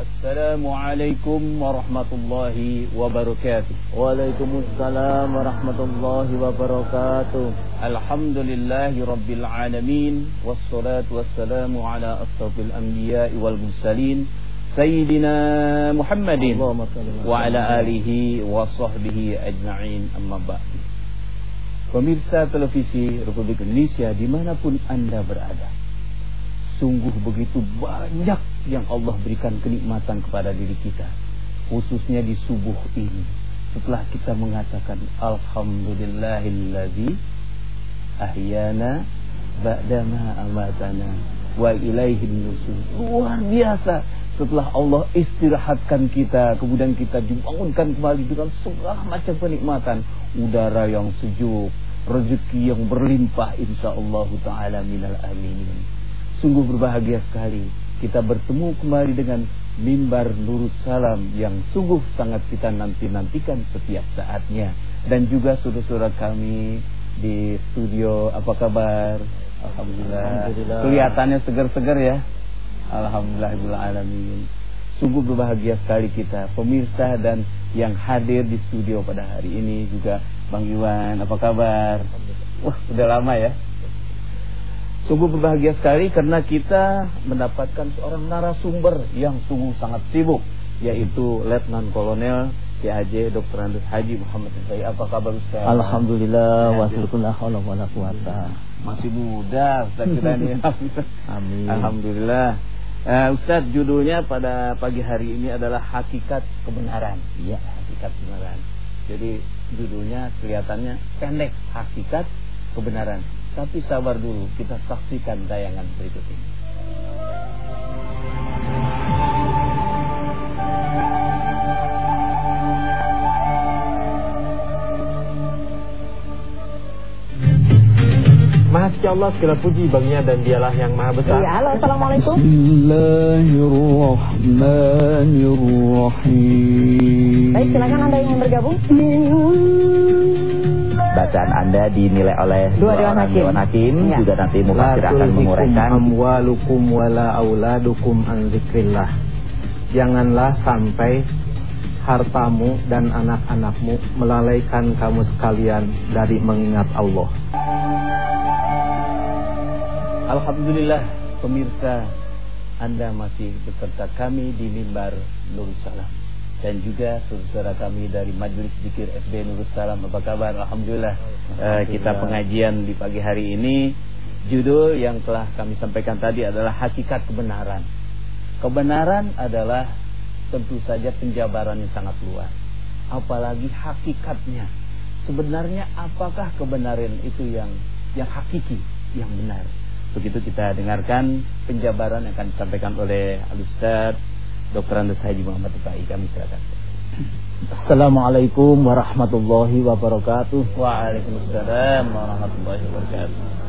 Assalamualaikum warahmatullahi wabarakatuh Waalaikumsalam warahmatullahi wabarakatuh Alhamdulillahi rabbil alamin Wassalatu wassalamu ala asrafil anbiya wal mursalin Sayyidina Muhammadin Wa ala alihi wa sahbihi ajma'in amma ba'du Pemirsa televisi Republik Indonesia di mana pun anda berada Sungguh begitu banyak yang Allah berikan kenikmatan kepada diri kita Khususnya di subuh ini. Setelah kita mengatakan Alhamdulillahillazi Ahyana Ba'dama amatana Wa ilaihin nusul. Luar biasa. Setelah Allah istirahatkan kita Kemudian kita dibangunkan kembali Dengan segala macam kenikmatan Udara yang sejuk Rezeki yang berlimpah Insya Allah Ta'ala minal aminin Sungguh berbahagia sekali kita bertemu kembali dengan mimbar Nurus Salam yang sungguh sangat kita nanti-nantikan setiap saatnya. Dan juga saudara-saudara kami di studio, apa kabar? Alhamdulillah. Alhamdulillah. Kelihatannya segar-segar ya. Alhamdulillah alamin. Sungguh berbahagia sekali kita pemirsa dan yang hadir di studio pada hari ini juga Bang Iwan, apa kabar? Wah, udah lama ya. Sungguh berbahagia sekali karena kita mendapatkan seorang narasumber yang sungguh sangat sibuk yaitu Letnan Kolonel CAJ Dr. Andes Haji Muhammad Saya apa kabar Ustaz? Alhamdulillah wa wala quwata. Masih muda Ustaz kita ini. Amin. Alhamdulillah. Uh, Ustaz judulnya pada pagi hari ini adalah hakikat kebenaran. Iya, hakikat kebenaran. Jadi judulnya kelihatannya pendek, hakikat kebenaran. Tapi sabar dulu, kita saksikan tayangan berikut ini. Masya Allah segala puji baginya dan dialah yang maha besar. Ya halo Assalamualaikum. Bismillahirrahmanirrahim. Baik silakan anda yang bergabung bacaan Anda dinilai oleh dua dewan hakim, dewan hakim ya. juga nanti mufasir akan menguraikan amwalukum wala auladukum an zikrillah. Janganlah sampai hartamu dan anak-anakmu melalaikan kamu sekalian dari mengingat Allah. Alhamdulillah pemirsa Anda masih beserta kami di mimbar Nurul Salam dan juga saudara kami dari Majelis Zikir SB Nurul Salam apa kabar? Alhamdulillah, uh, kita pengajian di pagi hari ini. Judul yang telah kami sampaikan tadi adalah hakikat kebenaran. Kebenaran adalah tentu saja penjabaran yang sangat luas. Apalagi hakikatnya. Sebenarnya apakah kebenaran itu yang yang hakiki yang benar? Begitu kita dengarkan penjabaran yang akan disampaikan oleh Al-Ustaz Dr. Andes Haji Muhammad Tukai kami silakan. Assalamualaikum warahmatullahi wabarakatuh. Waalaikumsalam warahmatullahi wabarakatuh.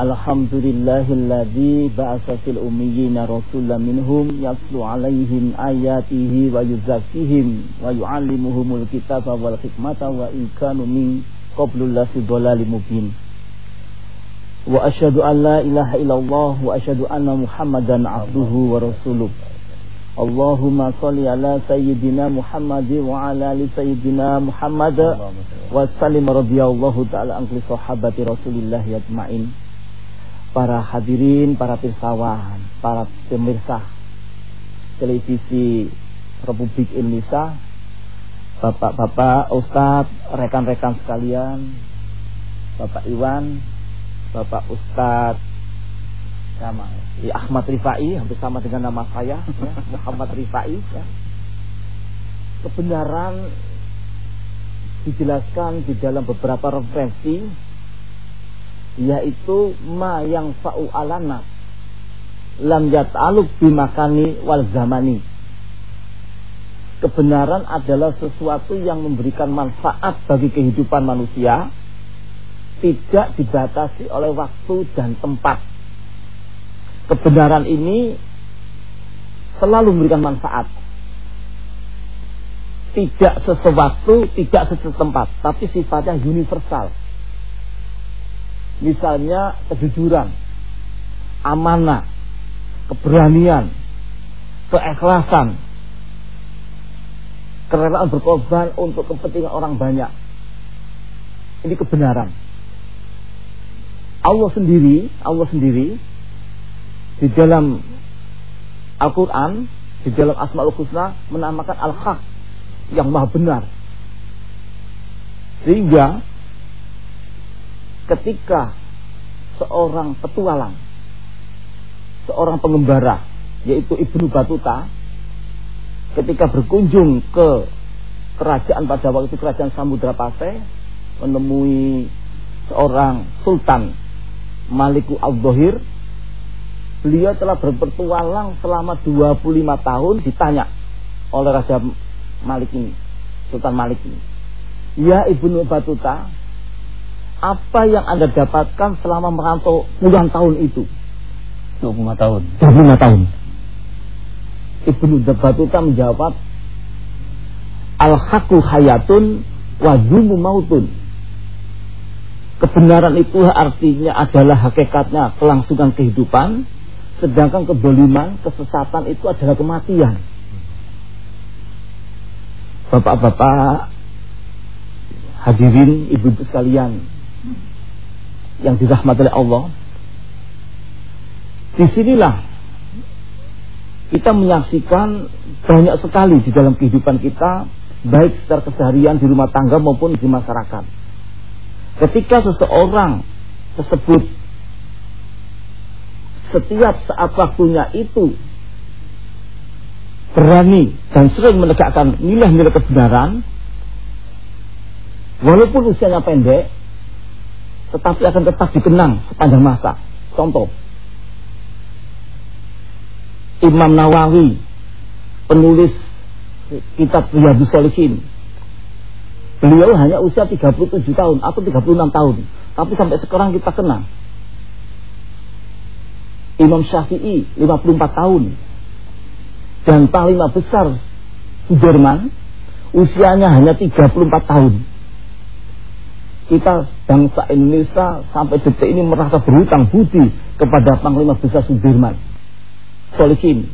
Alhamdulillahilladzi ba'atsa fil ummiyina rasulan minhum yatlu 'alaihim ayatihi wa yuzakkihim wa yu'allimuhumul kitaba wal hikmata wa in kanu min qablu lafi dhalalin mubin. Wa asyhadu an la ilaha illallah wa asyhadu anna Muhammadan 'abduhu wa rasuluh. Allahumma salli ala sayyidina Muhammad wa ala ali sayyidina Muhammad wa sallim radhiyallahu taala an sahabati Rasulillah yajmain. Para hadirin, para pirsawan, para pemirsa televisi Republik Indonesia, Bapak-bapak, Ustadz, rekan-rekan sekalian, Bapak Iwan, Bapak Ustadz sama. Ya, Ahmad Rifai hampir sama dengan nama saya ya, Muhammad Rifai ya. kebenaran dijelaskan di dalam beberapa referensi yaitu ma yang fa'u alana lam yat'aluk bimakani wal zamani. Kebenaran adalah sesuatu yang memberikan manfaat bagi kehidupan manusia tidak dibatasi oleh waktu dan tempat kebenaran ini selalu memberikan manfaat. Tidak sesuatu, tidak setempat, tapi sifatnya universal. Misalnya kejujuran, amanah, keberanian, keikhlasan, kerelaan berkorban untuk kepentingan orang banyak. Ini kebenaran. Allah sendiri, Allah sendiri di dalam Al-Quran, di dalam Asmaul Husna menamakan Al-Haq yang maha benar. Sehingga ketika seorang petualang, seorang pengembara, yaitu Ibnu Batuta, ketika berkunjung ke kerajaan pada waktu kerajaan Samudra Pasai, menemui seorang sultan Maliku Al-Dohir, beliau telah berpetualang selama 25 tahun ditanya oleh Raja Malik ini, Sultan Malik ini. Ya Ibnu Batuta, apa yang Anda dapatkan selama merantau puluhan tahun itu? 25 tahun. 25 tahun. Ibnu Batuta menjawab, Al-haqqu hayatun wa mautun. Kebenaran itu artinya adalah hakikatnya kelangsungan kehidupan, sedangkan keboliman, kesesatan itu adalah kematian. Bapak-bapak hadirin ibu ibu sekalian yang dirahmati oleh Allah di sinilah kita menyaksikan banyak sekali di dalam kehidupan kita baik secara keseharian di rumah tangga maupun di masyarakat ketika seseorang tersebut setiap saat waktunya itu berani dan sering menegakkan nilai-nilai kebenaran walaupun usianya pendek tetapi akan tetap dikenang sepanjang masa. Contoh Imam Nawawi penulis kitab Riyadus Solihin beliau hanya usia 37 tahun atau 36 tahun. Tapi sampai sekarang kita kenal Imam Syafi'i 54 tahun. Dan panglima besar Sudirman usianya hanya 34 tahun. Kita bangsa Indonesia sampai detik ini merasa berhutang budi kepada Panglima Besar Sudirman Solihin.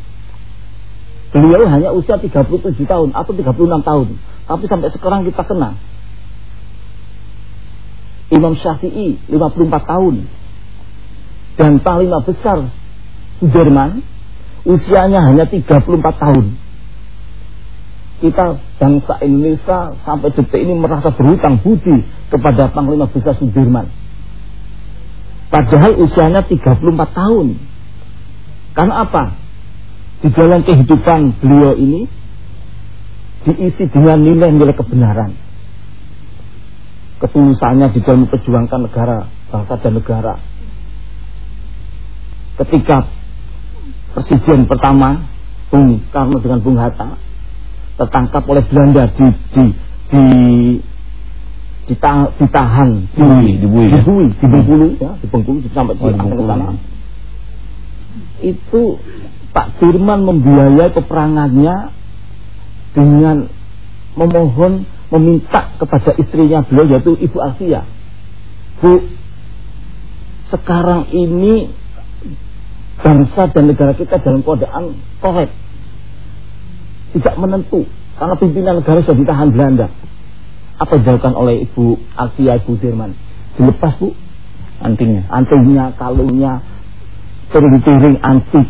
Beliau hanya usia 37 tahun atau 36 tahun. Tapi sampai sekarang kita kenal Imam Syafi'i 54 tahun dan Panglima Besar Sudirman usianya hanya 34 tahun kita bangsa Indonesia sampai detik ini merasa berhutang budi kepada Panglima Besar Sudirman. Padahal usianya 34 tahun. Karena apa? Di dalam kehidupan beliau ini diisi dengan nilai-nilai kebenaran. Ketulusannya di dalam memperjuangkan negara, bangsa dan negara. Ketika presiden pertama Bung Karno dengan Bung Hatta tertangkap oleh Belanda di di di ditahan, di Bui, di Bui, di, Bui, di Bengkulu ya, di Bengkulu sampai di oh, di sana. Itu Pak Firman membiayai peperangannya dengan memohon meminta kepada istrinya beliau yaitu Ibu Alfia. Bu, sekarang ini bangsa dan negara kita dalam keadaan korek tidak menentu karena pimpinan negara sudah ditahan Belanda. Apa dilakukan oleh Ibu Alfia Ibu Firman? Dilepas Bu antingnya, antingnya, kalungnya, piring-piring antik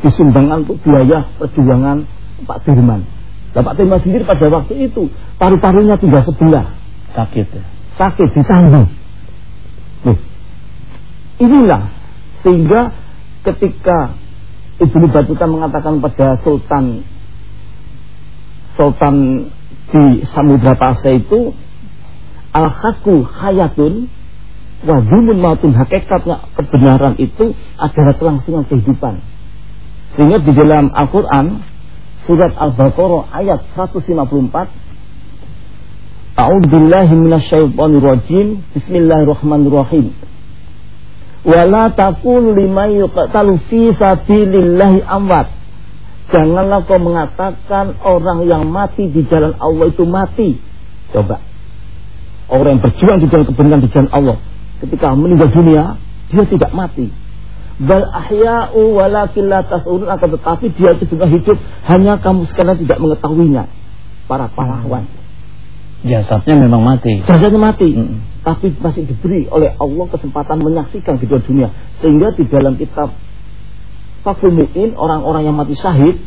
disumbangkan untuk biaya perjuangan Pak Firman. Nah, Pak Firman sendiri pada waktu itu paru-parunya tinggal sebelah. Sakit ya? Sakit ditanggung. Nih, inilah sehingga ketika Ibnu Batuta mengatakan pada Sultan Sultan di Samudra Pasai itu al-haqqu hayatun wa mautun hakikatnya kebenaran itu adalah kelangsungan kehidupan. Sehingga di dalam Al-Qur'an surat Al-Baqarah ayat 154 A'udzubillahi minasyaitonir rajim. Bismillahirrahmanirrahim. Wala taqul liman yuqtalu fi sabilillahi amwat Janganlah kau mengatakan orang yang mati di jalan Allah itu mati. Coba. Orang yang berjuang di jalan kebenaran di jalan Allah. Ketika meninggal dunia, dia tidak mati. Bal ahya'u walakin la tas'urun akan tetapi dia sebenarnya hidup hanya kamu sekarang tidak mengetahuinya. Para pahlawan. Jasadnya memang mati. Jasadnya mati. Mm. Tapi masih diberi oleh Allah kesempatan menyaksikan kehidupan dunia. Sehingga di dalam kitab Fakul Mu'in, orang-orang yang mati syahid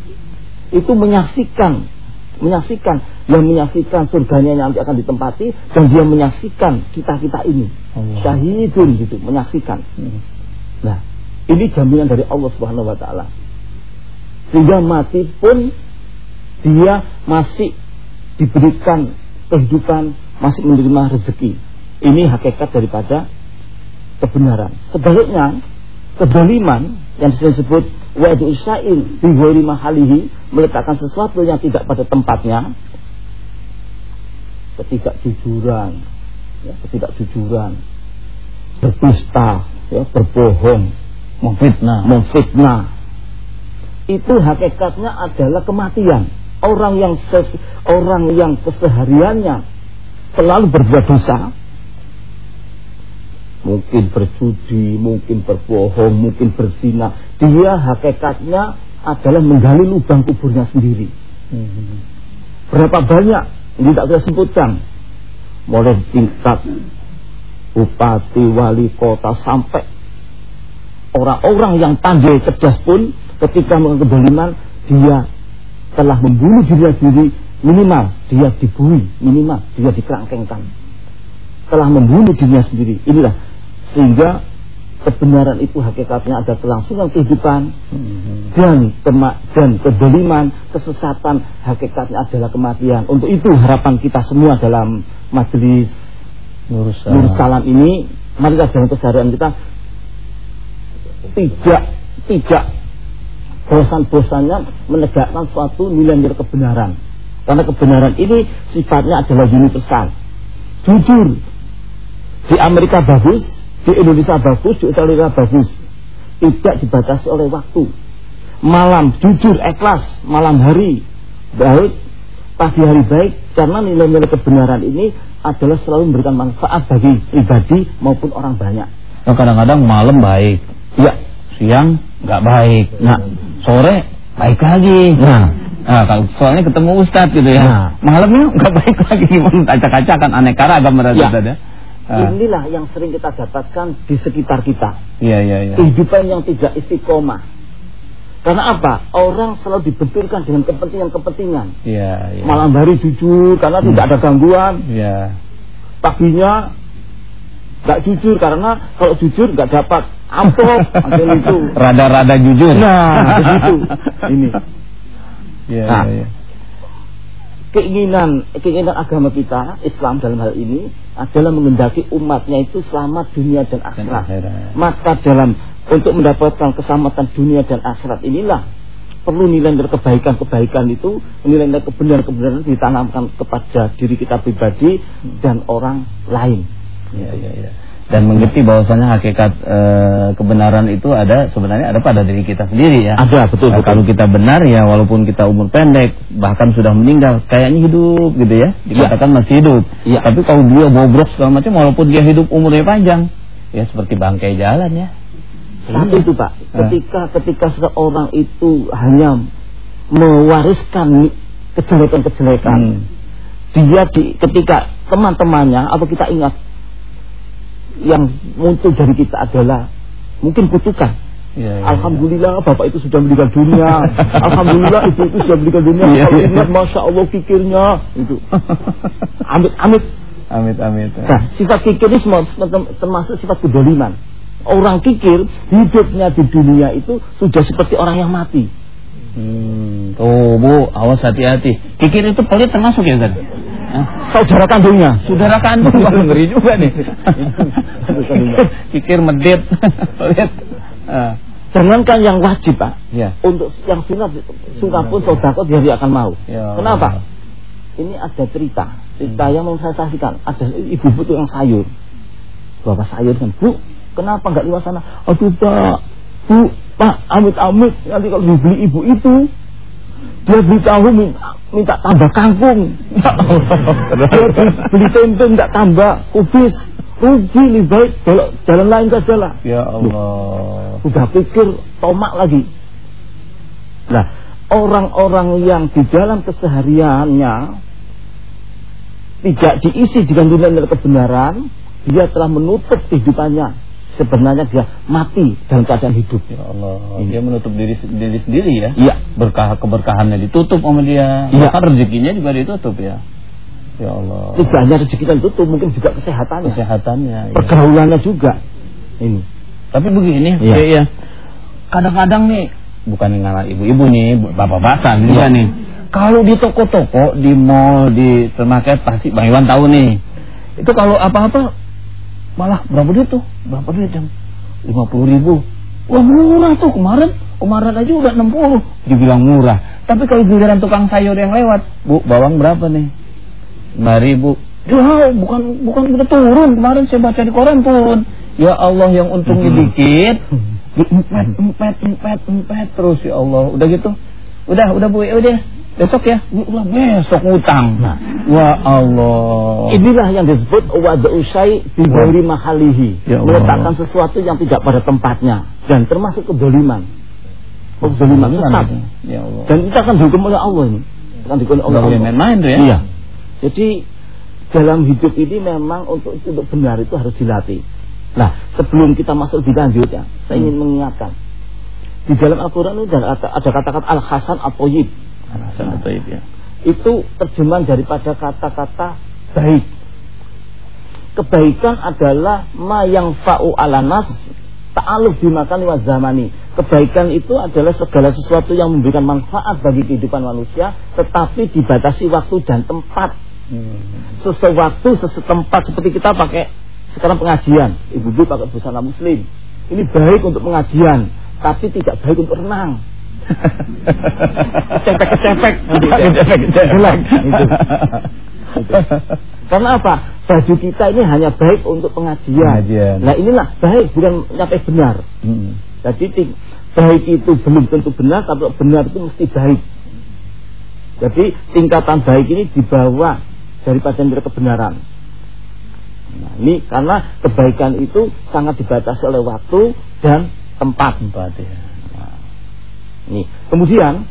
itu menyaksikan menyaksikan. Yang menyaksikan surganya yang nanti akan ditempati dan dia menyaksikan kita-kita ini. Allah. syahidun gitu menyaksikan. Nah ini jaminan dari Allah Subhanahu wa taala. Sehingga mati pun dia masih diberikan kehidupan masih menerima rezeki ini hakikat daripada kebenaran. Sebaliknya kedoliman yang disebut wadu di ghairi mahalihi meletakkan sesuatu yang tidak pada tempatnya ketidakjujuran ya, ketidakjujuran berdusta ya, berbohong Memfitnah. memfitnah. Itu hakikatnya adalah kematian. Orang yang ses- orang yang kesehariannya selalu berbuat dosa mungkin berjudi, mungkin berbohong, mungkin berzina. Dia hakikatnya adalah menggali lubang kuburnya sendiri. Berapa banyak? Ini tak bisa sebutkan. Mulai tingkat bupati, wali kota sampai orang-orang yang pandai cerdas pun ketika melakukan dia telah membunuh dirinya sendiri minimal dia dibui minimal dia dikerangkengkan telah membunuh dirinya sendiri inilah sehingga kebenaran itu hakikatnya ada kelangsungan kehidupan. Dan kema dan kedoliman kesesatan hakikatnya adalah kematian. Untuk itu harapan kita semua dalam majelis Nur Nur Salam ini mari kita dalam keseharian kita. Tidak tidak bosan-bosannya menegakkan suatu nilai-nilai kebenaran. Karena kebenaran ini sifatnya adalah universal. Jujur. Di Amerika bagus di Indonesia bagus di Italia bagus tidak dibatasi oleh waktu malam jujur ikhlas malam hari baik pagi hari baik karena nilai-nilai kebenaran ini adalah selalu memberikan manfaat bagi pribadi maupun orang banyak Nah, kadang-kadang malam baik, ya siang nggak baik. Nah, sore baik lagi. Nah. Nah, kalau soalnya ketemu ustadz gitu ya. Nah. Malamnya nggak baik lagi. Acak-acak kan aneka ragam berarti Ya. Ya. Ah, inilah yang sering kita dapatkan di sekitar kita Iya, iya, iya. kehidupan yang tidak istiqomah karena apa orang selalu dibenturkan dengan kepentingan-kepentingan Iya, iya. malam hari jujur karena Hmm. tidak ada gangguan Iya. paginya nggak jujur karena kalau jujur nggak dapat amplop itu Rada-rada jujur. nah begitu ini Iya, Nah. iya, iya. Keinginan keinginan agama kita Islam dalam hal ini adalah mengendaki umatnya itu selamat dunia dan akhirat. akhirat. Maka dalam untuk mendapatkan keselamatan dunia dan akhirat inilah perlu nilai-nilai kebaikan-kebaikan itu, nilai-nilai kebenaran-kebenaran ditanamkan kepada diri kita pribadi dan orang lain. Iya, iya, iya. Dan mengerti bahwasanya hakikat eh, kebenaran itu ada sebenarnya ada pada diri kita sendiri ya. Ada betul Nah, betul. kalau kita benar ya walaupun kita umur pendek bahkan sudah meninggal kayaknya hidup gitu ya dikatakan masih hidup. Iya. Tapi kalau dia bobrok segala macam walaupun dia hidup umurnya panjang ya seperti bangkai jalan ya. Satu itu Pak, ketika ketika seseorang itu hanya mewariskan kejelekan-kejelekan, Hmm. dia di ketika teman-temannya atau kita ingat yang muncul dari kita adalah mungkin kutukan. Iya, iya, Alhamdulillah bapak itu sudah meninggal dunia. Alhamdulillah ibu itu sudah meninggal dunia. Kalau iya. ingat masya Allah fikirnya itu. Amit amit. Amit amit. Nah sifat kikir ini termasuk sifat kedoliman. Orang kikir hidupnya di dunia itu sudah seperti orang yang mati. Hmm, tuh Bu, awas hati-hati. Kikir itu pelit termasuk ya Ustaz? Saudara kandungnya. Saudara kandung Wah, ngeri juga nih. Kikir medit, pelit. Ah, Jangankan yang wajib pak, ya. untuk yang sunat sunat pun saudara dia tidak akan mau. Ya. Kenapa? Ini ada cerita, cerita yang mau saya saksikan. Ada ibu ibu yang sayur, bapak sayur kan, bu, kenapa nggak lewat sana? Aduh pak, bu, pak, amit amit, nanti kalau dibeli ibu itu, dia beli tahu minta, minta tambah kangkung, dia beli, beli tempe minta tambah kubis. rugi lebih baik. Belok jalan lain saja lah Ya Allah. udah pikir tomak lagi. Nah orang-orang yang di dalam kesehariannya tidak diisi dengan nilai-nilai kebenaran dia telah menutup kehidupannya sebenarnya dia mati dalam keadaan hidup Ya Allah. Dia menutup diri diri sendiri ya. iya Berkah keberkahannya ditutup sama dia. Iya. Bahkan rezekinya juga ditutup ya. Ya Allah. tidak hanya rezeki dan tutup mungkin juga kesehatannya Kesehatannya. ya. pergaulannya juga ini Tapi begini, Iya. ya, ya. Kadang-kadang nih, bukan ngalah ibu-ibu nih, bapak-bapak juga Iya. nih. Kalau di toko-toko, di mall, di supermarket pasti Bang Iwan tahu nih. Itu kalau apa-apa malah berapa duit tuh? Berapa duit yang 50 ribu. Wah murah tuh kemarin. Kemarin aja udah 60. Dibilang murah. Tapi kalau giliran tukang sayur yang lewat, Bu, bawang berapa nih? 5 ribu. Ya, bukan bukan udah turun. Kemarin saya baca di koran turun. Ya Allah yang untungnya dikit, diempet, empet, empet, empet terus ya Allah. Udah gitu. Udah, udah Bu, ya udah. Besok ya. Ya udah besok ngutang. Nah. Ya Allah. Inilah yang disebut wada usai di ghairi mahalihi. Ya. Meletakkan sesuatu yang tidak pada tempatnya dan termasuk kedoliman. Kedoliman sesat. Ya Allah. Dan kita akan dihukum oleh Allah ini. Akan dihukum oleh Allah. main-main tuh ya. Iya. Jadi dalam hidup ini memang untuk untuk benar itu harus dilatih. Nah, sebelum kita masuk lebih lanjut ya, saya ingin mengingatkan. Di dalam Al-Quran itu ada ada kata-kata Al-Hasan At-Toyib. Ya. Itu terjemahan daripada kata-kata baik. Kebaikan adalah ma yang fa'u ala nas ta'aluf bimakan wa zamani. Kebaikan itu adalah segala sesuatu yang memberikan manfaat bagi kehidupan manusia tetapi dibatasi waktu dan tempat. Sesewaktu sesetempat seperti kita pakai sekarang pengajian, ibu-ibu pakai busana muslim. Ini baik untuk pengajian, tapi tidak baik untuk renang. Kecepek-kecepek. Kecepek-kecepek. Itu. Itu. Karena apa? Baju kita ini hanya baik untuk pengajian. Pengajian. Nah inilah baik bukan nyampe benar. Hmm. Jadi baik itu belum tentu benar, tapi benar itu mesti baik. Jadi tingkatan baik ini dibawa daripada nilai kebenaran. Nah, ini karena kebaikan itu sangat dibatasi oleh waktu dan tempat. Tempat ya. Nih, kemudian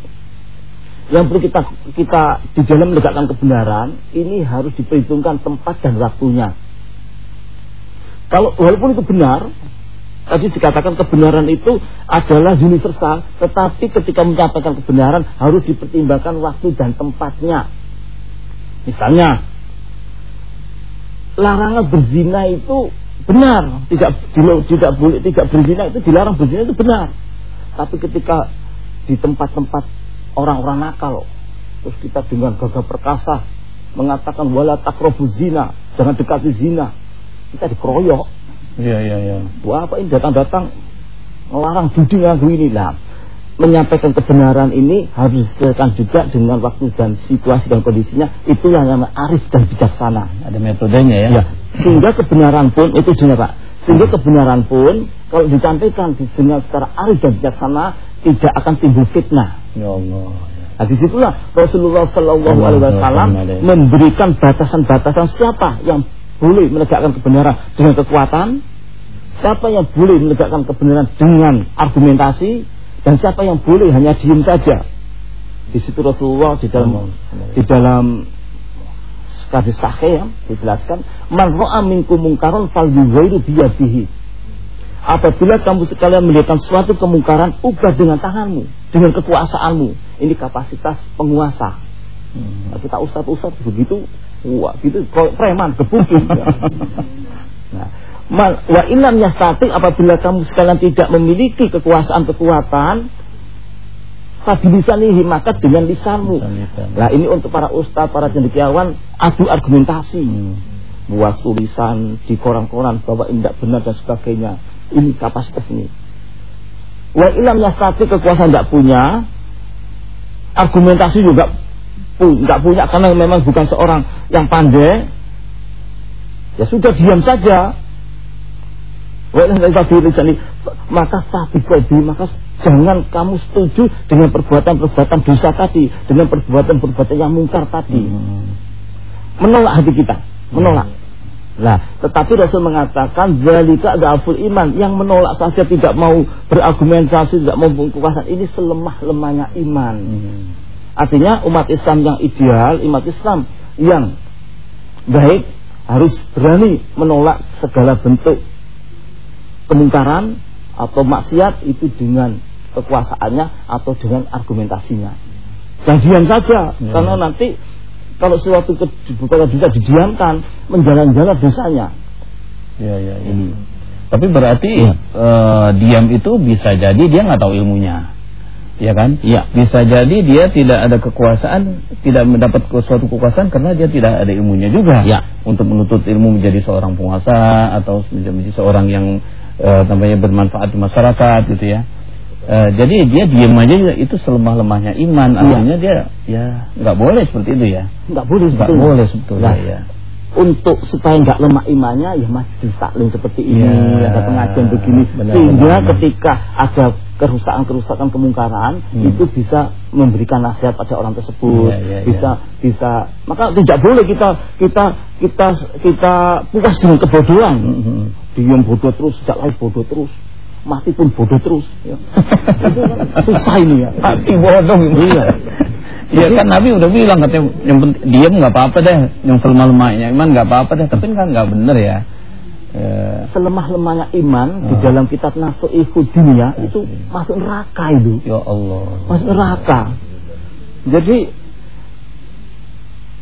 yang perlu kita kita di dalam menegakkan kebenaran ini harus diperhitungkan tempat dan waktunya. Kalau walaupun itu benar, tadi dikatakan kebenaran itu adalah universal, tetapi ketika menyampaikan kebenaran harus dipertimbangkan waktu dan tempatnya. Misalnya, larangan berzina itu benar, tidak tidak boleh tidak berzina itu dilarang berzina itu benar. Tapi ketika di tempat-tempat orang-orang nakal. Terus kita dengan gagah perkasa mengatakan wala takrobu zina. Jangan dekati zina. Kita dikeroyok. Iya iya iya. wah apa ini datang-datang? Melarang judi nganggu ini. Lah menyampaikan kebenaran ini harus disesuaikan juga dengan waktu dan situasi dan kondisinya. Itu yang namanya arif dan bijaksana. Ada metodenya ya. ya sehingga kebenaran pun itu jenis pak sehingga kebenaran pun kalau disampaikan di- dengan secara arif dan bijaksana tidak akan timbul fitnah Ya Allah. Nah di situlah Rasulullah Sallallahu Alaihi Wasallam memberikan batasan-batasan siapa yang boleh menegakkan kebenaran dengan kekuatan, siapa yang boleh menegakkan kebenaran dengan argumentasi, dan siapa yang boleh hanya diam saja. Di situ Rasulullah di dalam di dalam hadis sahih ya, dijelaskan man ra'a minkum mungkaran falyughayyiru biyadihi. Apabila kamu sekalian melihat suatu kemungkaran, ubah dengan tanganmu, dengan kekuasaanmu. Ini kapasitas penguasa. Nah, kita ustadz-ustadz begitu, wah, gitu preman, gebukin. nah, wa ilam yastati apabila kamu sekalian tidak memiliki kekuasaan kekuatan, fabilisanihi maka dengan lisanmu. Nah ini untuk para ustadz, para cendekiawan adu argumentasi Hmm. buat tulisan di koran-koran bahwa ini tidak benar dan sebagainya. Ini kapasitas ini. Wa ilam yastati kekuasaan tidak punya, argumentasi juga nggak punya karena memang bukan seorang yang pandai. Ya sudah diam saja. Wa ilam yastati lisani, maka tapi maka jangan kamu setuju dengan perbuatan-perbuatan dosa tadi, dengan perbuatan-perbuatan yang mungkar tadi Hmm. menolak hati kita, menolak. Lah, tetapi Rasul mengatakan zalika dhaful iman yang menolak saja tidak mau berargumentasi, tidak mau kekuasaan ini selemah-lemahnya iman. Hmm. Artinya umat Islam yang ideal, umat Islam yang baik harus berani menolak segala bentuk kemungkaran atau maksiat itu dengan kekuasaannya atau dengan argumentasinya. Dan diam saja, Ya. karena nanti kalau sesuatu ke- kalau bisa didiamkan, menjalan-jalan dosanya. Ya, ya, ya. Ini. Tapi berarti eh, diam itu bisa jadi dia nggak tahu ilmunya. Ya kan? Iya. Bisa jadi dia tidak ada kekuasaan, tidak mendapat suatu kekuasaan karena dia tidak ada ilmunya juga. Iya. Untuk menuntut ilmu menjadi seorang penguasa atau menjadi seorang yang eh, namanya bermanfaat di masyarakat gitu ya. Eh, jadi dia diam aja juga itu selemah-lemahnya iman. Iya. Artinya dia ya nggak boleh seperti itu ya. Nggak boleh Nggak boleh sebetulnya Nah, ya. Untuk supaya nggak lemah imannya ya masjid taklim seperti ini, Ya, ada pengajian begini, benar, sehingga benar, ketika ada kerusakan-kerusakan kemungkaran Hmm. itu bisa memberikan nasihat pada orang tersebut, Ya, ya, bisa bisa maka tidak boleh kita kita kita kita puas dengan kebodohan, Mhm. diam bodoh terus, sejak lahir bodoh terus, mati pun bodoh terus, ya. itu kan susah ini ya. Mati bodoh Iya. Iya kan Nabi udah bilang katanya yang penting diam nggak apa-apa deh, yang selemah-lemahnya iman nggak apa-apa deh, tapi kan nggak bener ya. Eh, Selemah-lemahnya iman di Ah. dalam kitab Nasu'ihu dunia itu masuk neraka itu. ya Allah. masuk neraka. Jadi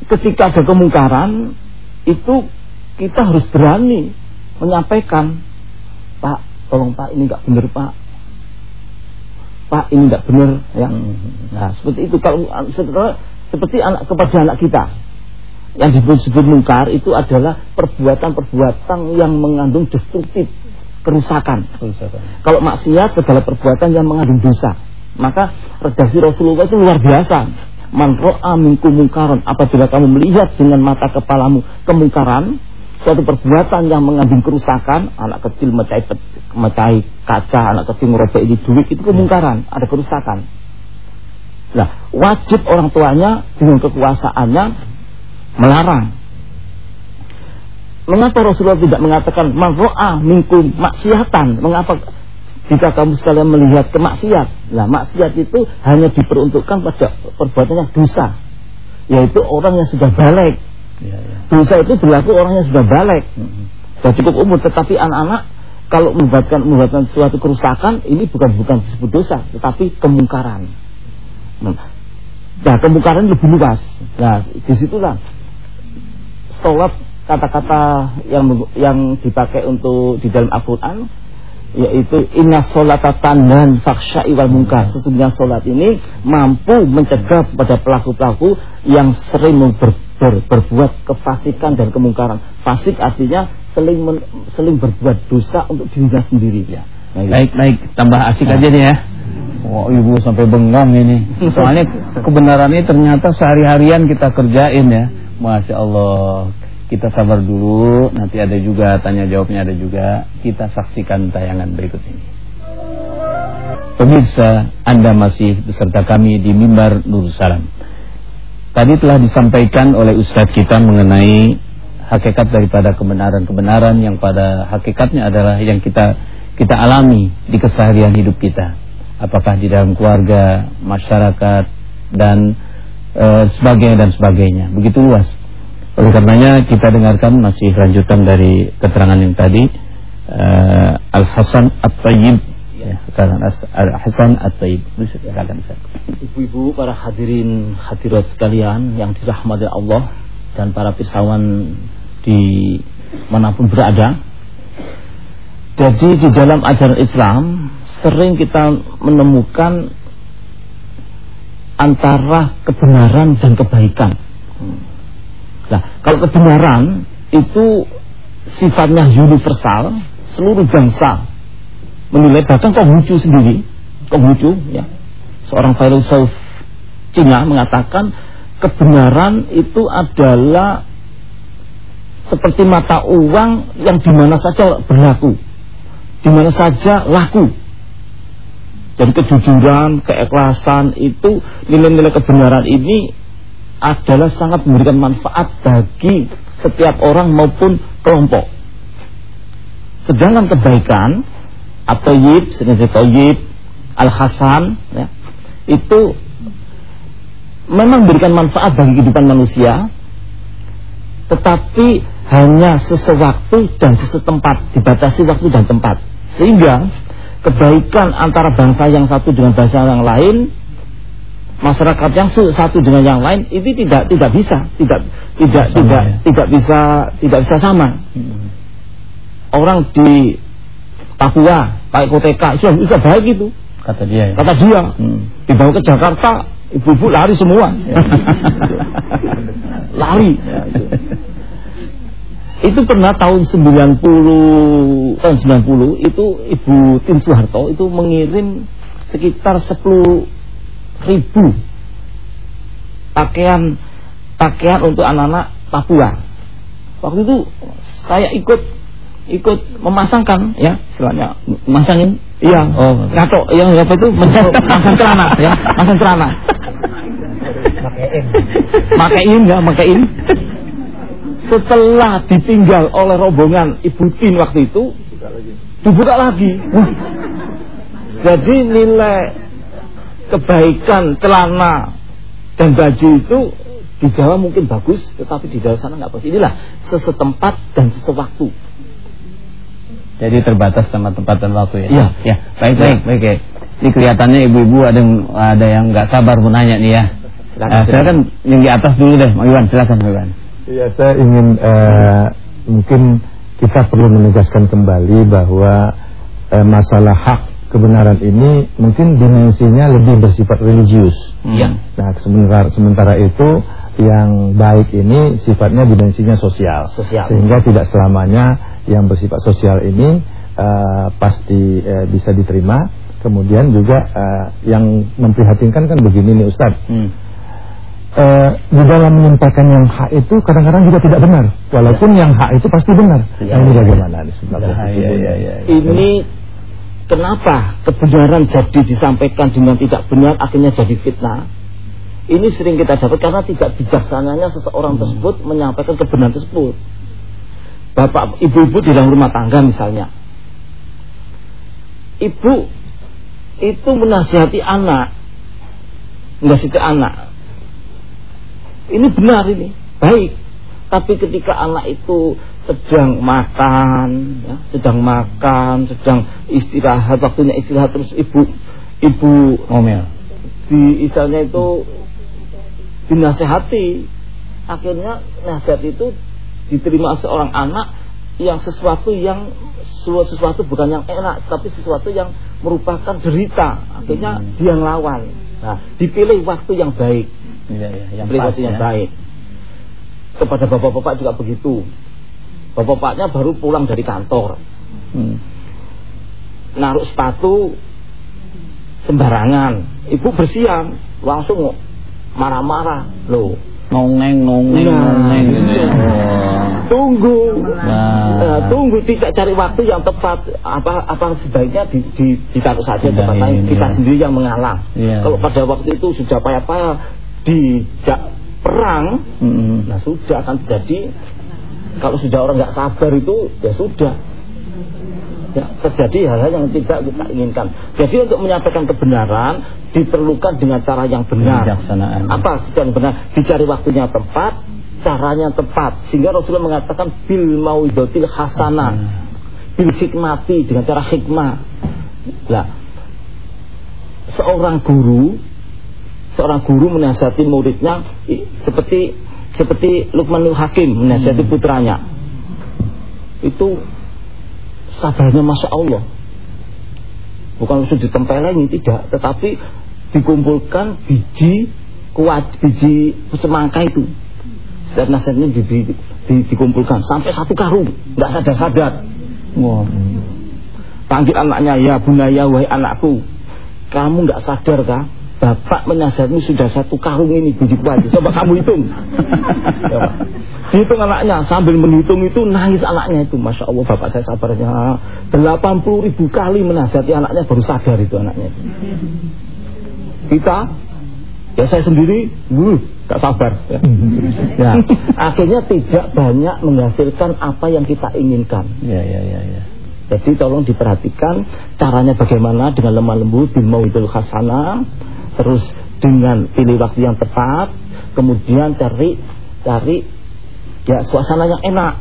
ketika ada kemungkaran itu kita harus berani menyampaikan, Pak, tolong Pak ini nggak benar Pak. Pak ini nggak benar ya. Mhm. Nah seperti itu kalau setelah seperti anak kepada anak kita yang disebut-sebut mungkar itu adalah perbuatan-perbuatan yang mengandung destruktif kerusakan. Kerusakan. Kalau maksiat segala perbuatan yang mengandung dosa. Maka redaksi Rasulullah itu luar biasa. Man ro'a minkum mungkaran apabila kamu melihat dengan mata kepalamu kemungkaran suatu perbuatan yang mengandung kerusakan, anak kecil mecahi mecahi kaca, anak kecil merobek di duit itu kemungkaran, ada kerusakan. Nah, wajib orang tuanya dengan kekuasaannya melarang. Mengapa Rasulullah tidak mengatakan man ro'a minkum maksiatan? Mengapa jika kamu sekalian melihat kemaksiat? Nah, maksiat itu hanya diperuntukkan pada perbuatan yang dosa, yaitu orang yang sudah balik. Ya, ya. Dosa itu berlaku orang yang sudah balik, Mhm. sudah cukup umur. Tetapi anak-anak kalau membuatkan membuatkan suatu kerusakan ini bukan bukan disebut dosa, tetapi kemungkaran. Nah, nah kemungkaran lebih luas. Nah, di situlah sholat kata-kata yang yang dipakai untuk di dalam Al-Quran yaitu inna sholata tanhan faksha'i wal mungkar sesungguhnya sholat ini mampu mencegah pada pelaku-pelaku yang sering ber, ber- berbuat kefasikan dan kemungkaran fasik artinya seling men- seling berbuat dosa untuk dirinya sendiri ya Nah. Baik, baik, tambah asik aja nih ya. Wah, ibu sampai bengong ini. Soalnya kebenaran ini ternyata sehari-harian kita kerjain ya. Masya Allah. Kita sabar dulu, nanti ada juga tanya jawabnya ada juga. Kita saksikan tayangan berikut ini. Pemirsa, Anda masih beserta kami di Mimbar Nur Salam. Tadi telah disampaikan oleh Ustadz kita mengenai hakikat daripada kebenaran-kebenaran yang pada hakikatnya adalah yang kita kita alami di keseharian hidup kita. Apakah di dalam keluarga, masyarakat dan eh, sebagainya dan sebagainya. Begitu luas. Oleh karenanya kita dengarkan masih lanjutan dari keterangan yang tadi eh, Al Hasan At-Tayyib ya, Hasan. Silakan Ustaz. Ibu-ibu, para hadirin hadirat sekalian yang dirahmati Allah dan para pirsawan di mana pun berada. Jadi di dalam ajaran Islam sering kita menemukan antara kebenaran dan kebaikan. Nah, kalau kebenaran itu sifatnya universal, seluruh bangsa menilai bahkan Konghucu sendiri, Konghucu ya, seorang filosof Cina mengatakan kebenaran itu adalah seperti mata uang yang di mana saja berlaku, di mana saja laku. Dan kejujuran, keikhlasan itu nilai-nilai kebenaran ini adalah sangat memberikan manfaat bagi setiap orang maupun kelompok. Sedangkan kebaikan atau yib, sejenis toyib, al hasan, ya, itu memang memberikan manfaat bagi kehidupan manusia, tetapi hanya sesewaktu dan sesetempat, dibatasi waktu dan tempat. Sehingga kebaikan antara bangsa yang satu dengan bangsa yang lain masyarakat yang satu dengan yang lain itu tidak tidak bisa tidak tidak sama, tidak ya? tidak bisa tidak bisa sama hmm. orang di Papua pakai koteka sudah bisa baik itu kata dia ya? kata dia hmm. dibawa ke Jakarta ibu-ibu lari semua ya. lari ya, itu. itu pernah tahun 90 tahun 90 itu Ibu Tin Soeharto itu mengirim sekitar 10 ribu. Pakaian pakaian untuk anak-anak Papua. Waktu itu saya ikut ikut memasangkan ya istilahnya memasangin iya. Oh ngato yang apa itu masang celana ya masang celana. Makaiin ya makaiin setelah ditinggal oleh rombongan Ibu Tin waktu itu dibuka lagi. Jadi nilai kebaikan celana dan baju itu di Jawa mungkin bagus, tetapi di daerah sana nggak bagus. Inilah sesetempat dan sesewaktu. Jadi terbatas sama tempat dan waktu ya. Iya. Ya, baik baik baik. baik. Ini kelihatannya ibu-ibu ada yang ada yang nggak sabar mau nanya nih ya. Silakan, nah, silakan yang di atas dulu deh, Mas Iwan, silakan Mas Iwan. Iya, saya ingin uh, mungkin kita perlu menegaskan kembali bahwa uh, masalah hak kebenaran ini mungkin dimensinya lebih bersifat religius. Iya. Nah, sementara sementara itu yang baik ini sifatnya dimensinya sosial. Sosial. Sehingga tidak selamanya yang bersifat sosial ini uh, pasti uh, bisa diterima. Kemudian juga uh, yang memprihatinkan kan begini nih Ustaz. Hmm. Uh, di dalam menyampaikan yang hak itu kadang-kadang juga tidak benar, walaupun ya. yang hak itu pasti benar. Ya. Nah, ini bagaimana? Ya, ya, ya, ya. Ini Kenapa kebenaran jadi disampaikan dengan tidak benar akhirnya jadi fitnah? Ini sering kita dapat karena tidak bijaksananya seseorang tersebut menyampaikan kebenaran tersebut. Bapak, ibu-ibu di dalam rumah tangga misalnya. Ibu itu menasihati anak. Menasihati anak. Ini benar ini, baik. Tapi ketika anak itu sedang makan, ya, sedang makan, sedang istirahat, waktunya istirahat terus ibu ibu ngomel. Di istilahnya itu dinasehati. Akhirnya nasihat itu diterima seorang anak yang sesuatu yang sesuatu bukan yang enak tapi sesuatu yang merupakan derita akhirnya hmm. dia ngelawan nah dipilih waktu yang baik ya, ya, yang dipilih waktu ya. yang baik kepada bapak-bapak juga begitu Bapak-bapaknya baru pulang dari kantor. Hmm. Naruh sepatu sembarangan. Ibu bersiam, langsung marah-marah. Loh, nongeng nongeng nah, nongeng iya. oh. tunggu nah. nah. tunggu tidak cari waktu yang tepat apa apa sebaiknya di, di, ditaruh saja nah, tempat lain kita sendiri yang mengalah kalau pada waktu itu sudah payah-payah di perang hmm. nah sudah akan terjadi kalau sudah orang nggak sabar itu ya sudah ya, terjadi hal-hal yang tidak kita inginkan. Jadi untuk menyampaikan kebenaran diperlukan dengan cara yang benar. Apa yang benar? Dicari waktunya tepat, caranya tepat. Sehingga Rasulullah mengatakan bil mauidotil hasanah, bil hikmati dengan cara hikmah. Nah, seorang guru, seorang guru menasihati muridnya seperti seperti Luqmanul Hakim menasihati hmm. putranya. Itu sabarnya masya Allah. Bukan langsung ditempelin tidak. Tetapi dikumpulkan biji kuat biji semangka itu. Setiap nasihatnya di, di, di, dikumpulkan. Sampai satu karung. Nggak sadar-sadar. Wow. panggil anaknya ya bunaya wahai anakku. Kamu nggak sadar kah Bapak menasihatmu sudah satu karung ini biji kuaci. Coba kamu hitung. Coba. Hitung anaknya sambil menghitung itu nangis anaknya itu. Masya Allah bapak saya sabarnya 80 ribu kali menasihati anaknya baru sadar itu anaknya. Kita Ya saya sendiri, wuh, gak sabar. Ya. ya. akhirnya tidak banyak menghasilkan apa yang kita inginkan. Ya, ya, ya, ya. Jadi tolong diperhatikan caranya bagaimana dengan lemah lembut, bil mauidul hasanah, terus dengan pilih waktu yang tepat, kemudian cari cari ya suasana yang enak.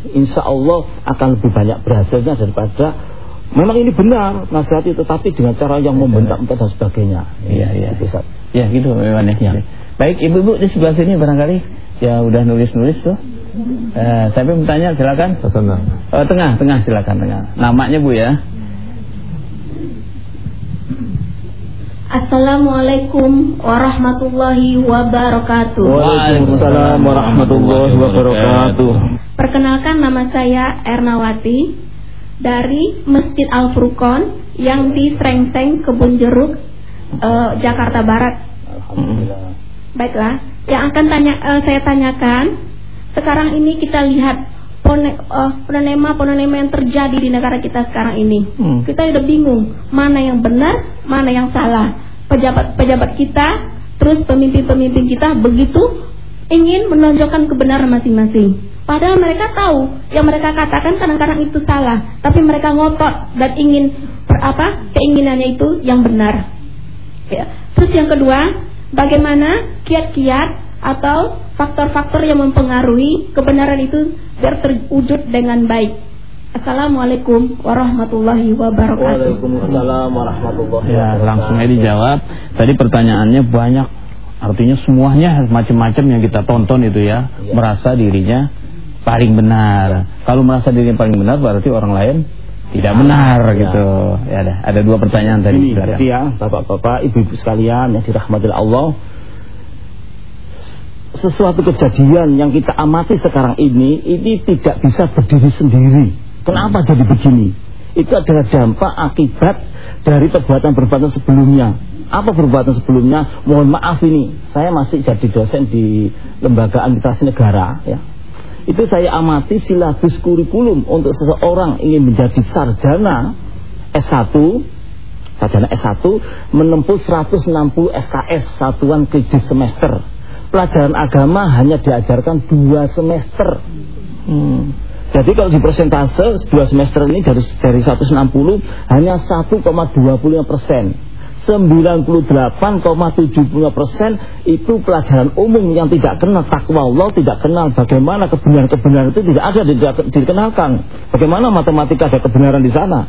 Insya Allah akan lebih banyak berhasilnya daripada memang ini benar nasihat itu tapi dengan cara yang membentak-bentak dan sebagainya. Iya iya. Gitu, ya gitu memang ya. ya. Baik ibu-ibu di sebelah sini barangkali ya udah nulis-nulis tuh. Eh, saya mau tanya silakan. Oh, tengah tengah silakan tengah. Namanya Bu ya. Assalamualaikum warahmatullahi wabarakatuh. Waalaikumsalam warahmatullahi wabarakatuh. Perkenalkan nama saya Ernawati dari Masjid Al Furqon yang di Srengseng Kebun Jeruk uh, Jakarta Barat. Alhamdulillah. Baiklah, yang akan tanya uh, saya tanyakan sekarang ini kita lihat penema-penema uh, yang terjadi di negara kita sekarang ini. Hmm. Kita udah bingung mana yang benar, mana yang salah. Pejabat-pejabat kita, terus pemimpin-pemimpin kita begitu ingin menonjolkan kebenaran masing-masing. Padahal mereka tahu yang mereka katakan kadang-kadang itu salah, tapi mereka ngotot dan ingin apa keinginannya itu yang benar. Ya. Terus yang kedua, bagaimana kiat-kiat atau faktor-faktor yang mempengaruhi kebenaran itu biar terwujud dengan baik. Assalamualaikum warahmatullahi wabarakatuh. Waalaikumsalam warahmatullahi wabarakatuh. Ya, langsung aja dijawab. Tadi pertanyaannya banyak Artinya semuanya macam-macam yang kita tonton itu ya, ya. merasa dirinya paling benar. Kalau merasa diri paling benar berarti orang lain tidak benar ya. gitu. Ya ada ada dua pertanyaan tadi. Ini, jadi ya, Bapak-bapak, Ibu-ibu sekalian yang dirahmati Allah, sesuatu kejadian yang kita amati sekarang ini ini tidak bisa berdiri sendiri. Kenapa jadi begini? Itu adalah dampak akibat dari perbuatan-perbuatan sebelumnya. Apa perbuatan sebelumnya? Mohon maaf ini, saya masih jadi dosen di lembaga administrasi negara ya itu saya amati silabus kurikulum untuk seseorang ingin menjadi sarjana S1 sarjana S1 menempuh 160 SKS satuan kredit semester pelajaran agama hanya diajarkan dua semester hmm. jadi kalau di persentase dua semester ini dari, dari 160 hanya 1,25 persen 98,70 persen itu pelajaran umum yang tidak kenal takwa Allah, tidak kenal bagaimana kebenaran-kebenaran itu tidak ada, dikenalkan. Bagaimana matematika ada kebenaran di sana?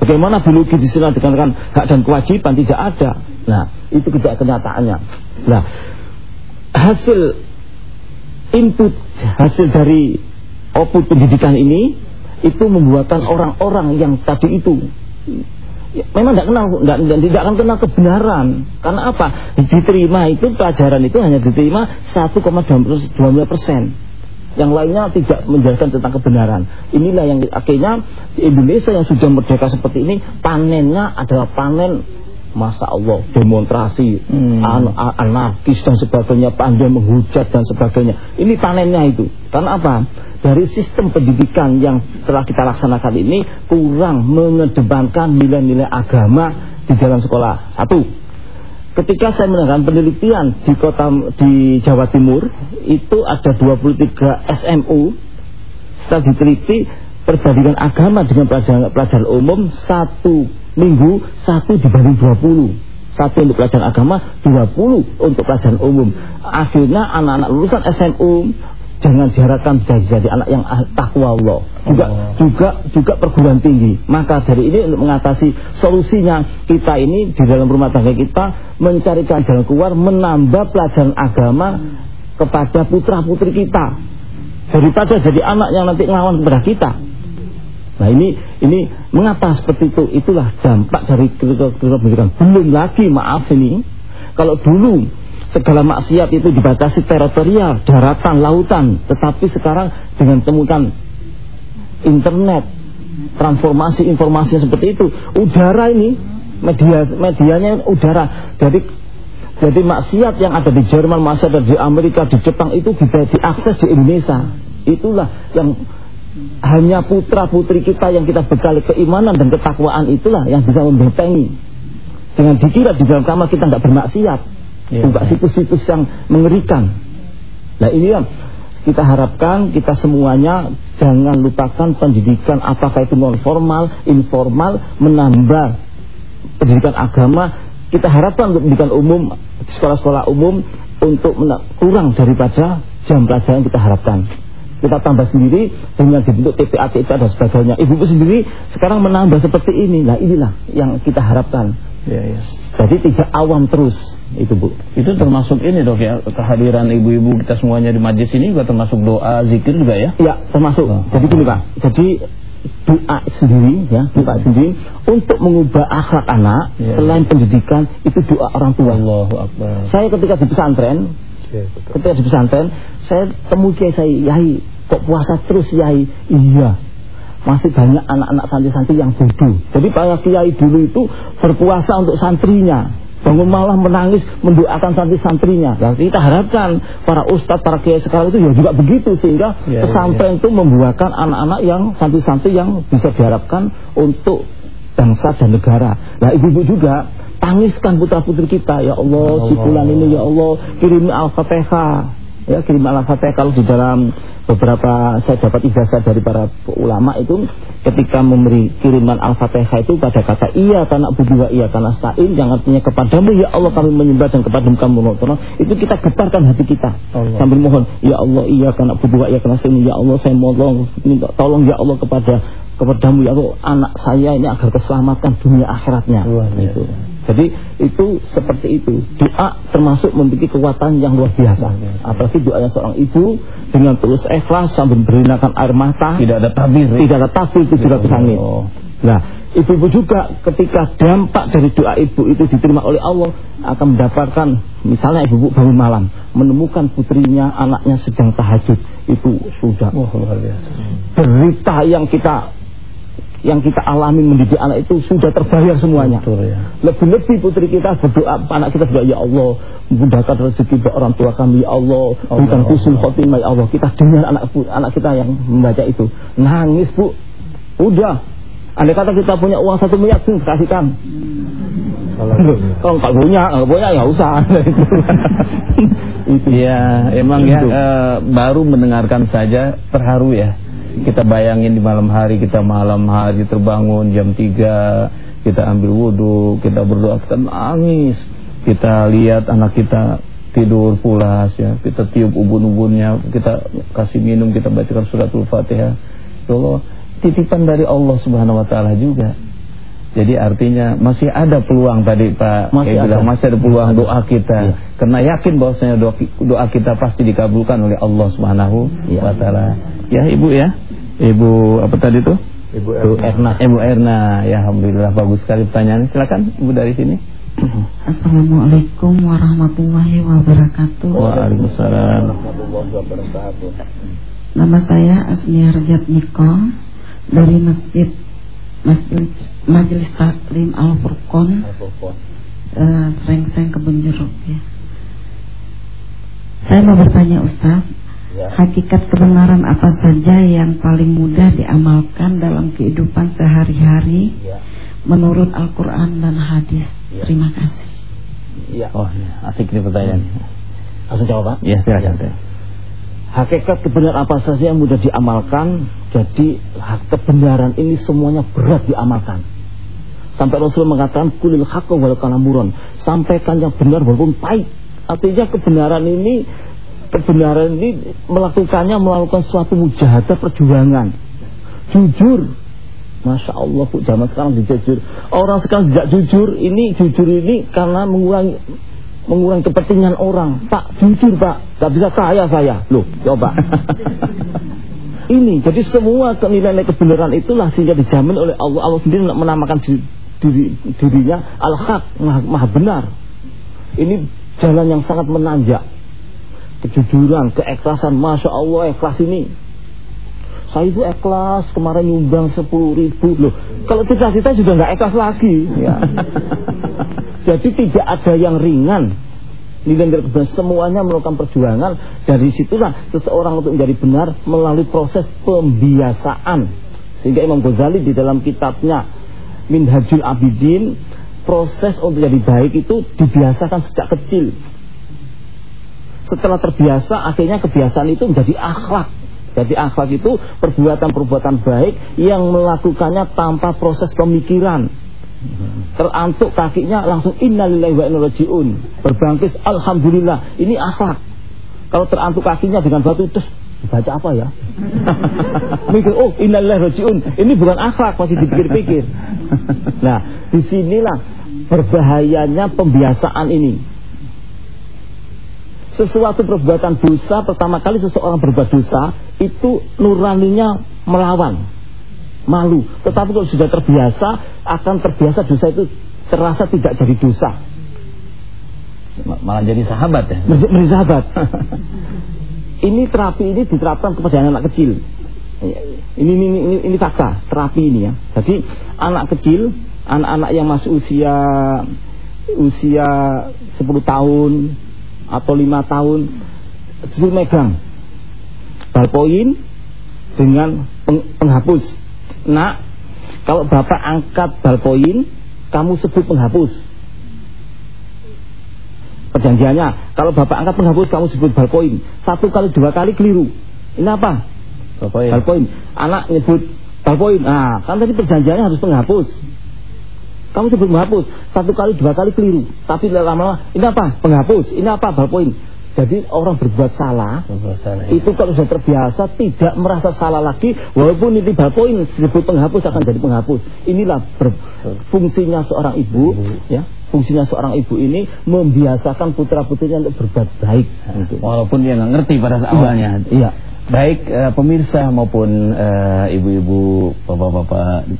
Bagaimana biologi di sana dikenakan hak dan kewajiban tidak ada. Nah, itu tidak kenyataannya. Nah, hasil input hasil dari output pendidikan ini itu membuatkan orang-orang yang tadi itu ya, memang tidak kenal tidak, tidak akan kenal kebenaran. Karena apa? Diterima itu pelajaran itu hanya diterima 1,22 persen. Yang lainnya tidak menjelaskan tentang kebenaran. Inilah yang akhirnya di Indonesia yang sudah merdeka seperti ini panennya adalah panen Masa Allah demonstrasi hmm. an anarkis dan sebagainya pandai menghujat dan sebagainya. Ini panennya itu. Karena apa? Dari sistem pendidikan yang telah kita laksanakan ini kurang mengedepankan nilai-nilai agama di dalam sekolah. Satu. Ketika saya mendengarkan penelitian di kota di Jawa Timur itu ada 23 SMU setelah diteliti perbandingan agama dengan pelajaran pelajaran umum satu minggu satu dibanding 20 satu untuk pelajaran agama 20 untuk pelajaran umum. Akhirnya anak-anak lulusan SMU jangan diharapkan jadi, jadi anak yang takwa Allah. Juga oh. juga juga perguruan tinggi. Maka dari ini untuk mengatasi solusinya kita ini di dalam rumah tangga kita mencarikan jalan keluar menambah pelajaran agama kepada putra putri kita. Daripada jadi anak yang nanti ngelawan kepada kita Nah ini ini mengapa seperti itu? Itulah dampak dari pendidikan. Belum lagi maaf ini, kalau dulu segala maksiat itu dibatasi teritorial, daratan, lautan, tetapi sekarang dengan temukan internet, transformasi informasi seperti itu, udara ini media medianya udara. Jadi jadi maksiat yang ada di Jerman, maksiat ada di Amerika, di Jepang itu bisa diakses di Indonesia. Itulah yang hanya putra putri kita yang kita bekali keimanan dan ketakwaan itulah yang bisa membentengi. Dengan dikira di dalam kamar kita tidak bermaksiat. yeah. buka situs-situs yang mengerikan. Nah ini yang kita harapkan kita semuanya jangan lupakan pendidikan apakah itu non formal, informal, menambah pendidikan agama. Kita harapkan untuk pendidikan umum, sekolah-sekolah umum untuk kurang daripada jam pelajaran kita harapkan kita tambah sendiri dengan dibentuk TPA, TPA dan sebagainya. Ibu sendiri sekarang menambah seperti ini. Nah inilah yang kita harapkan. Ya, ya. Jadi tidak awam terus itu bu. Itu termasuk ini dok ya kehadiran ibu-ibu kita semuanya di majlis ini juga termasuk doa zikir juga ya? Iya termasuk. Oh. Jadi gini pak. Jadi doa sendiri ya doa sendiri untuk mengubah akhlak anak ya, selain ya. pendidikan itu doa orang tua. Allahu Akbar. Saya ketika di pesantren Ya, Ketika di pesantren, saya temu kiai saya, "Yai, kok puasa terus, Yai?" Iya. Masih banyak anak-anak santri-santri yang bodoh. Jadi para kiai dulu itu berpuasa untuk santrinya. Bangun malah menangis mendoakan santri-santrinya. Nah, kita harapkan para ustadz, para kiai sekarang itu ya juga begitu sehingga ya, pesantren ya. itu membuahkan anak-anak yang santri-santri yang bisa diharapkan untuk bangsa dan negara. Nah, ibu-ibu juga tangiskan putra-putri kita ya Allah, ya Allah si bulan ini ya Allah kirim Al-Fatihah ya kirim Al-Fatihah kalau di dalam beberapa saya dapat ijazah dari para ulama itu ketika memberi kiriman Al-Fatihah itu pada kata iya karena budiwa iya karena stain yang artinya kepadamu ya Allah kami menyembah dan kepadamu kamu menolong itu kita getarkan hati kita Allah. sambil mohon ya Allah iya karena budiwa iya karena stain ya Allah saya mohon minta tolong ya Allah kepada kepadamu ya Allah anak saya ini agar keselamatan dunia akhiratnya. Wah, itu jadi itu seperti itu. Doa termasuk memiliki kekuatan yang luar biasa. Apalagi doanya seorang ibu dengan tulus ikhlas sambil berlinakan air mata. Tidak ada tabir. Ya? Tidak ada tabir itu sudah langit. Nah, ibu-ibu juga ketika dampak dari doa ibu itu diterima oleh Allah akan mendapatkan misalnya ibu-ibu bangun malam menemukan putrinya anaknya sedang tahajud itu sudah oh, luar biasa. berita yang kita yang kita alami mendidik anak itu sudah terbayar semuanya. Ya. Lebih-lebih putri kita berdoa, anak kita berdoa, Ya Allah, mudahkan rezeki buat orang tua kami, Ya Allah, bukan kusul khotimah, Ya Allah. Kita dengar anak anak kita yang membaca itu. Nangis, Bu. Udah. Andai kata kita punya uang satu miliar, pun kasihkan. Kalau nggak punya, nggak punya ya usah. itu. Ya, emang ya e, baru mendengarkan saja terharu ya kita bayangin di malam hari kita malam hari terbangun jam 3 kita ambil wudhu kita berdoa kita nangis kita lihat anak kita tidur pulas ya kita tiup ubun-ubunnya kita kasih minum kita bacakan suratul fatihah ya Allah titipan dari Allah subhanahu wa ta'ala juga jadi artinya masih ada peluang tadi Pak masih ada. bilang masih ada peluang doa kita ya. karena yakin bahwasanya doa, doa kita pasti dikabulkan oleh Allah Subhanahu ya. wa taala. Ya Ibu ya. Ibu apa tadi tuh? Ibu Erna. Ibu Erna. Ya alhamdulillah bagus sekali pertanyaan. Silakan Ibu dari sini. Assalamualaikum warahmatullahi wabarakatuh. Waalaikumsalam warahmatullahi wabarakatuh. Nama saya Asmia Rajat Niko dari Masjid Majelis, Majelis Taklim Al Furqon, uh, Serengseng Kebun Jeruk ya. Saya mau bertanya Ustaz, ya. hakikat kebenaran apa saja yang paling mudah diamalkan dalam kehidupan sehari-hari ya. menurut Al-Quran dan hadis? Ya. Terima kasih. Ya. Oh, ya. asik ini pertanyaan. Langsung jawab Pak? Ya, silakan. Ya hakikat kebenaran apa saja yang mudah diamalkan jadi kebenaran ini semuanya berat diamalkan sampai Rasul mengatakan kulil haqqa wal kalamuron sampaikan yang benar walaupun pahit artinya kebenaran ini kebenaran ini melakukannya melakukan suatu mujahadah perjuangan jujur Masya Allah bu zaman sekarang dijujur Orang sekarang tidak jujur Ini jujur ini karena mengurangi mengurangi kepentingan orang. Pak, jujur Pak, gak bisa kaya saya. Loh, coba. Ini, jadi semua nilai-nilai kebenaran itulah sehingga dijamin oleh Allah. Allah sendiri menamakan diri, diri, dirinya Al-Haq, maha, maha benar. Ini jalan yang sangat menanjak. Kejujuran, keikhlasan, Masya Allah, ikhlas ini. Saya itu ikhlas, kemarin nyumbang 10 ribu. Loh, kalau cita-cita juga nggak ikhlas lagi. Ya. Jadi tidak ada yang ringan nilai kebenaran semuanya melakukan perjuangan dari situlah seseorang untuk menjadi benar melalui proses pembiasaan sehingga Imam Ghazali di dalam kitabnya Minhajul Abidin proses untuk jadi baik itu dibiasakan sejak kecil setelah terbiasa akhirnya kebiasaan itu menjadi akhlak. Jadi akhlak itu perbuatan-perbuatan baik yang melakukannya tanpa proses pemikiran. Terantuk kakinya langsung innalillahi wa inna rajiun. Berbangkis alhamdulillah. Ini akhlak. Kalau terantuk kakinya dengan batu terus baca apa ya? Mikir oh innalillahi rajiun. Ini bukan akhlak masih dipikir-pikir. Nah di sinilah berbahayanya pembiasaan ini sesuatu perbuatan dosa pertama kali seseorang berbuat dosa itu nuraninya melawan. Malu. Tetapi kalau sudah terbiasa akan terbiasa dosa itu terasa tidak jadi dosa. Malah jadi sahabat ya? Menjadi sahabat. Ini terapi ini diterapkan kepada anak kecil. Ini ini ini, ini fakta. Terapi ini ya. Jadi anak kecil anak-anak yang masih usia usia 10 tahun atau lima tahun disuruh megang ballpoint dengan penghapus. Nak, kalau bapak angkat ballpoint, kamu sebut penghapus. Perjanjiannya, kalau bapak angkat penghapus, kamu sebut ballpoint. Satu kali dua kali keliru. Ini apa? Ballpoint. Ballpoint. Anak nyebut ballpoint. Nah, kan tadi perjanjiannya harus penghapus. Kamu sebut menghapus satu kali dua kali keliru, tapi lama-lama ini apa? Penghapus, ini apa? Ballpoint. Jadi orang berbuat salah, berbuat salah itu kalau sudah terbiasa tidak merasa salah lagi, walaupun ini ballpoint disebut penghapus akan jadi penghapus. Inilah fungsinya seorang ibu, ya fungsinya seorang ibu ini membiasakan putra putrinya untuk berbuat baik. Gitu. Walaupun dia nggak ngerti pada awalnya. Iya. Baik uh, pemirsa maupun eh, ibu-ibu, uh, bapak-bapak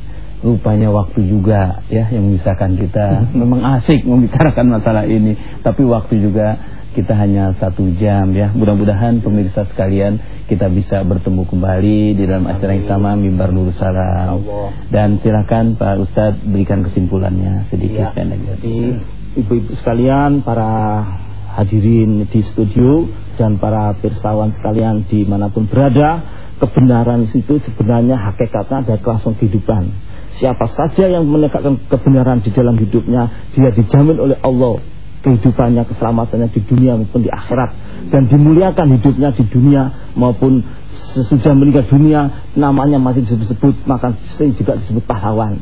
rupanya waktu juga ya yang memisahkan kita. Memang asik membicarakan masalah ini. Tapi waktu juga kita hanya satu jam ya. Mudah-mudahan pemirsa sekalian kita bisa bertemu kembali di dalam acara yang sama mimbar nur salam. Dan silakan Pak Ustadz berikan kesimpulannya sedikit ya, jadi ibu-ibu sekalian para hadirin di studio dan para pirsawan sekalian di mana pun berada kebenaran itu sebenarnya hakikatnya ada langsung kehidupan Siapa saja yang menegakkan kebenaran di dalam hidupnya Dia dijamin oleh Allah Kehidupannya, keselamatannya di dunia maupun di akhirat. Dan dimuliakan hidupnya di dunia maupun sesudah meninggal dunia Namanya masih disebut-sebut Maka juga disebut pahlawan.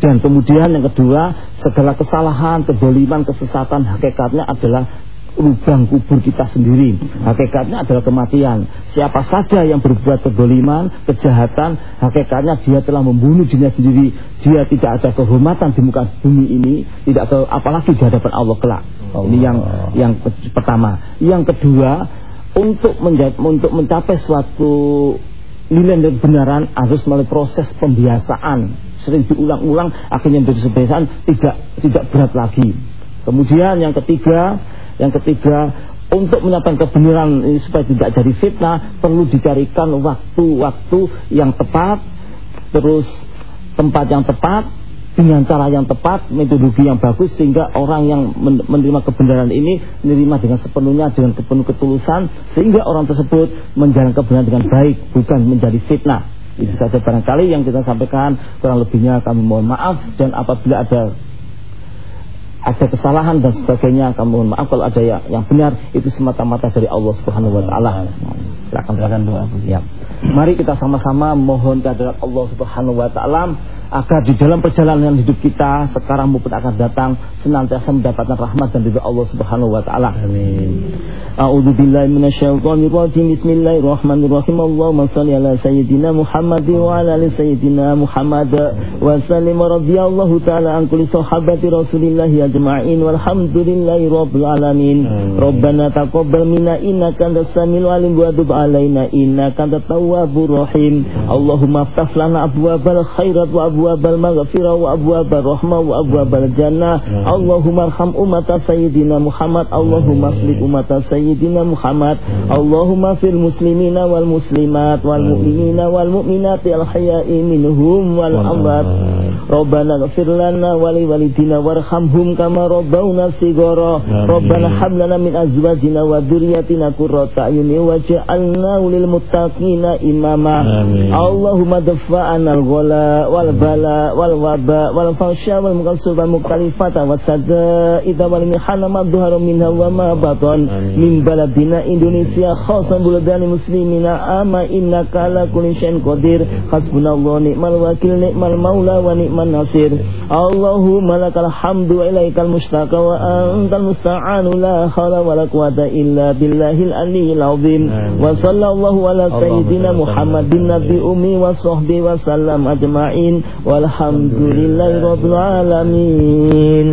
Dan kemudian yang kedua Segala kesalahan, keboliman, kesesatan Hakikatnya adalah lubang kubur kita sendiri. Hakikatnya adalah kematian. Siapa saja yang berbuat kedoliman Kejahatan Hakikatnya dia telah membunuh dirinya sendiri. Dia tidak ada kehormatan di muka bumi ini. Tidak ke, apalagi di hadapan Allah kelak. Oh. Ini yang yang pertama. Yang kedua Untuk, menjadi, untuk mencapai suatu nilai dan kebenaran Harus melalui proses pembiasaan. Sering diulang-ulang Akhirnya menjadi kebiasaan tidak, tidak berat lagi. Kemudian yang ketiga yang ketiga, untuk menyampaikan kebenaran ini supaya tidak jadi fitnah, perlu dicarikan waktu-waktu yang tepat, terus tempat yang tepat, dengan cara yang tepat, metodologi yang bagus sehingga orang yang menerima kebenaran ini menerima dengan sepenuhnya dengan penuh ketulusan sehingga orang tersebut menjalankan kebenaran dengan baik bukan menjadi fitnah. Itu saja barangkali yang kita sampaikan kurang lebihnya kami mohon maaf dan apabila ada ada kesalahan dan sebagainya kamu mohon maaf kalau ada yang, yang benar itu semata-mata dari Allah Subhanahu wa taala. Silakan silakan doa. Ya. Mari kita sama-sama mohon kehadirat Allah Subhanahu wa taala agar di dalam perjalanan hidup kita sekarang maupun akan datang senantiasa mendapatkan rahmat dan ridha Allah Subhanahu wa taala. Amin. A'udzu billahi minasyaitonir rajim. Bismillahirrahmanirrahim. Allahumma shalli ala sayyidina Muhammad wa ala ali sayyidina Muhammad wa sallim radhiyallahu taala an kulli sahabati Rasulillah ajma'in walhamdulillahi rabbil alamin. Rabbana taqabbal minna innaka antas samiul alim wa tub alaina innaka antat tawwabur rahim. Allahumma aftah lana abwabal khairat wa abwabal maghfirah wa abwabal rahmah wa abwabal jannah. Hmm. Allahumma arham ummata sayyidina Muhammad. Allahumma hmm. aslik ummata sayyidina Muhammad. Hmm. Allahumma fil muslimina wal muslimat wal mu'minina wal mu'minati al hayya'i minhum wal amrat. Rabbana ghfir lana wa li walidina warhamhum kama rabbawna sigara Rabbana hab lana min azwajina wa dzurriyyatina qurrata a'yunin waj'alna lil muttaqina imama. Allahumma dafa'ana al-ghala wal bala wal waba wal fahsya wal muqassaba muqtalifata wa sadaida wal mihana ma dhuhara minha wa ma batan min baladina Indonesia khasan buladani muslimina ama innaka ala kulli syai'in qadir. Hasbunallahu ni'mal wakil ni'mal maula wa ni'man nasir. Allahumma lakal hamdu wa ilaikal mustaqa wa antal musta'anu la hawla wa la quwata illa billahil aliyyil azim. Wa sallallahu ala sayyidina Muhammadin nabi. ummi wa sahbihi wa sallam ajma'in. Walhamdulillahi rabbil alamin